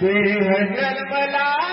तेरे हैं जन्मला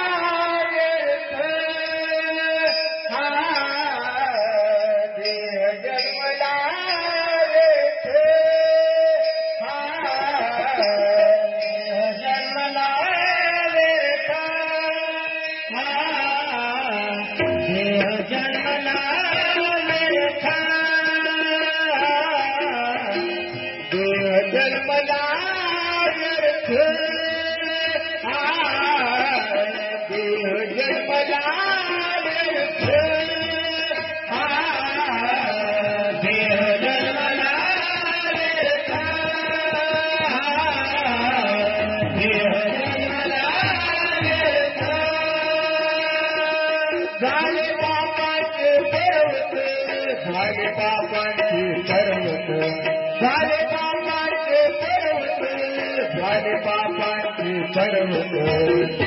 Thank you.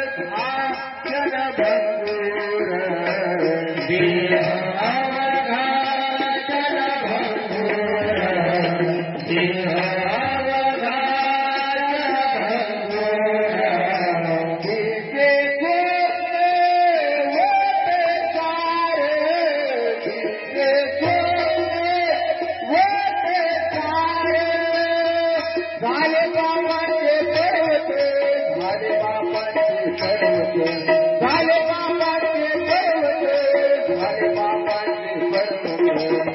जगदा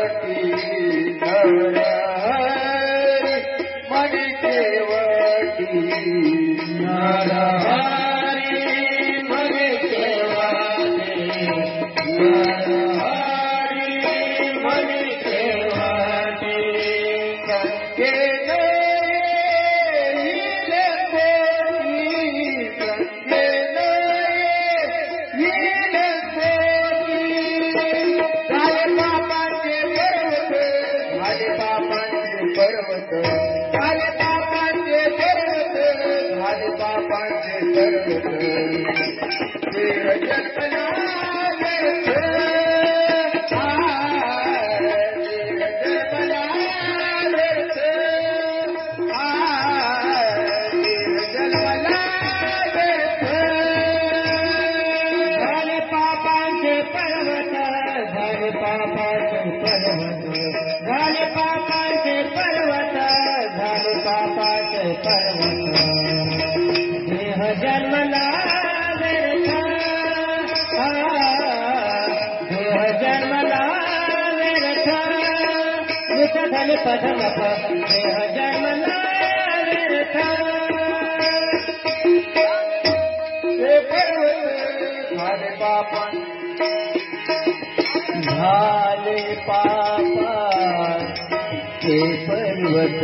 happy. पर्वत झाले पापांचे पर्वत झाले पापांचे पर्वत. मृत झाले पदमप देह जन्मला व्यर्थ ते पर्वत झाले पापां झाले पापा ते पर्वत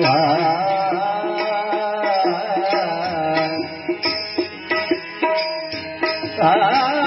आ, आ,